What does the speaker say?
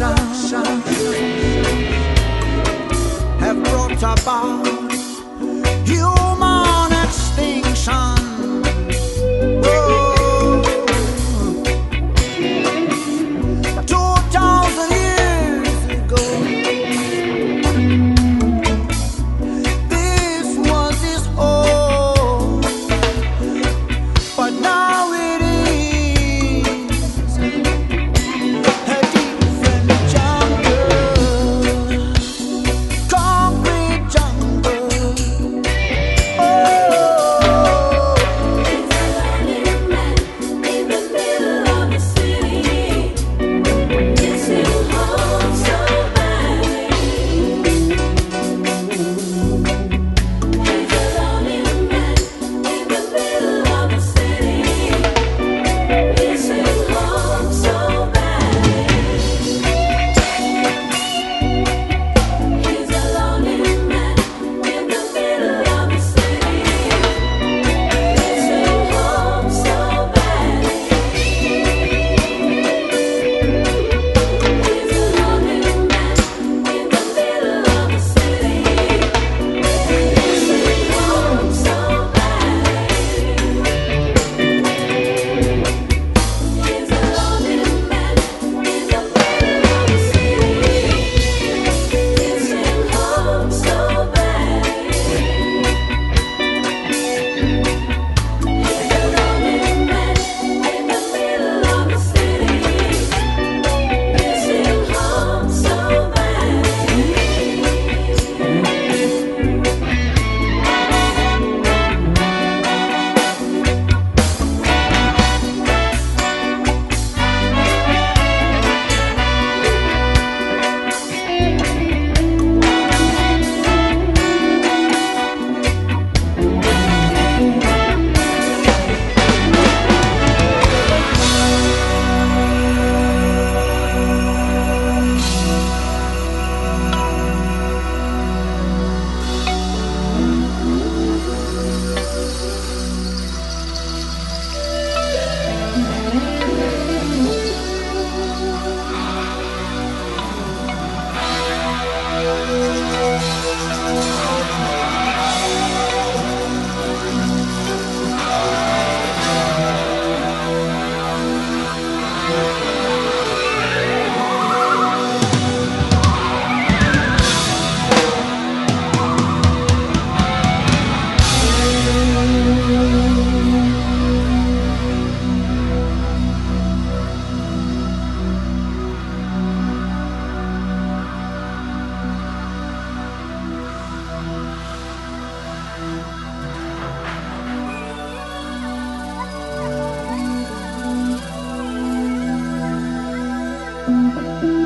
destruction have brought about Música